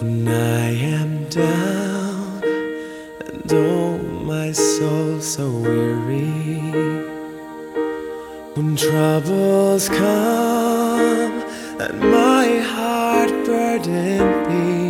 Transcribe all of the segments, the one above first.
When I am down and oh my soul so weary, when troubles come and my heart burdened be.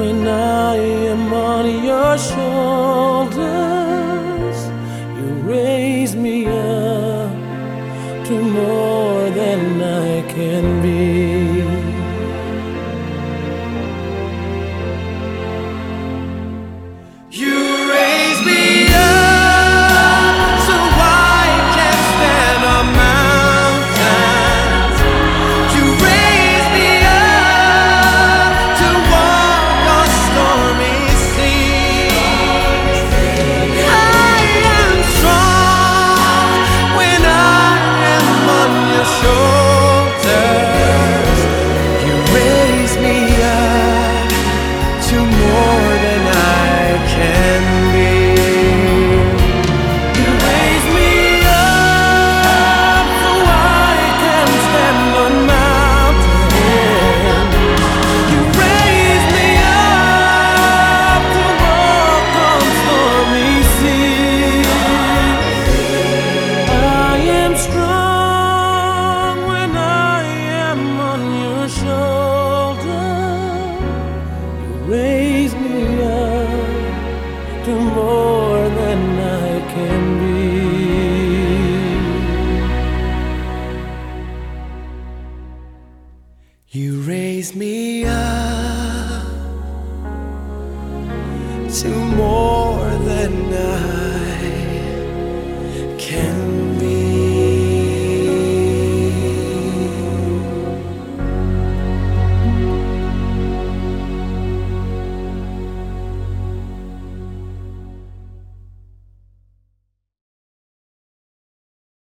When I am on your shoulders. You raise me up to more than I can be. raise me up to more than I can be. You raise me up to more than I can be.